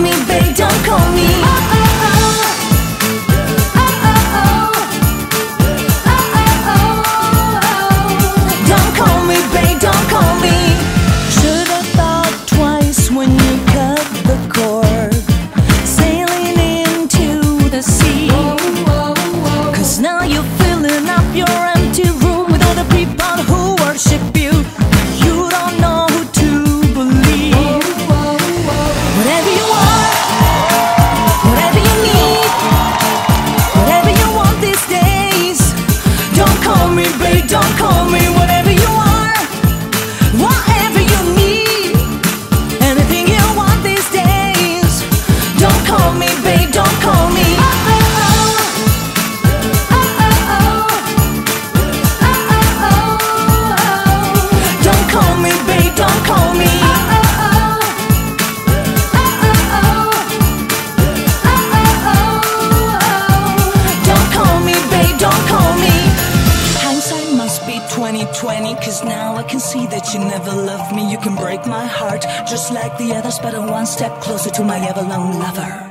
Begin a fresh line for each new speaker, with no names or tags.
me, babe, don't call me 2020. Cause now I can see that you never loved me. You can break my heart just like the others, but I'm one step closer to my ever long lover.